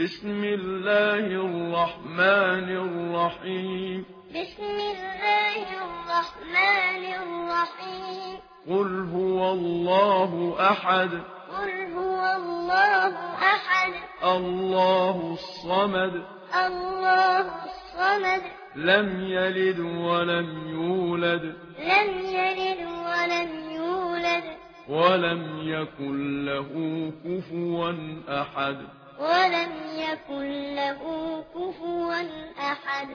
بسم الله الرحمن الرحيم. بسم الله الرحمن الرحيم. قل هو الله أحد. قل هو الله أحد. الله الصمد. الله الصمد. لم يلد ولم يولد. لم يلد ولم يولد. ولم يكن له كفوا أحد. ولم يكن له كفوا أحد.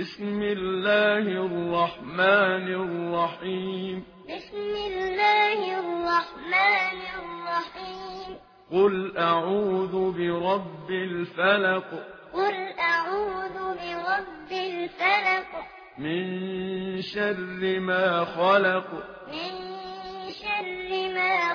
بسم الله الرحمن الرحيم. بسم الله الرحمن الرحيم. قل أعوذ برب الفلق. قل أعوذ برب الفلق. من شر ما خلق. من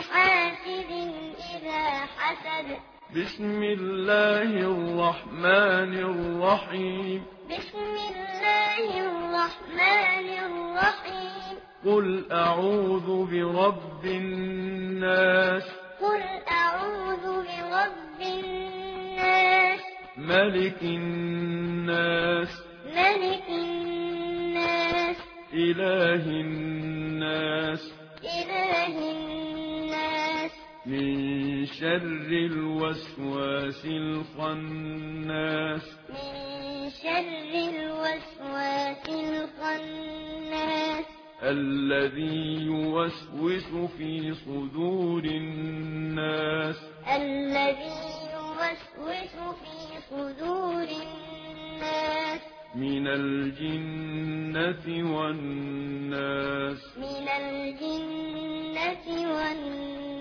حاسد إذا حسد. بسم الله الرحمن الرحيم. بسم الله الرحمن الرحيم. قل أعوذ برب الناس. قل أعوذ برب الناس. ملك الناس. ملك الناس. إله الناس. شر الوسواس الخناس. من شر الوسواس الخناس الذي يوسوس في صدور الناس الذي يوسوس في صدور الناس. من الجنة والناس. من الجنة والناس.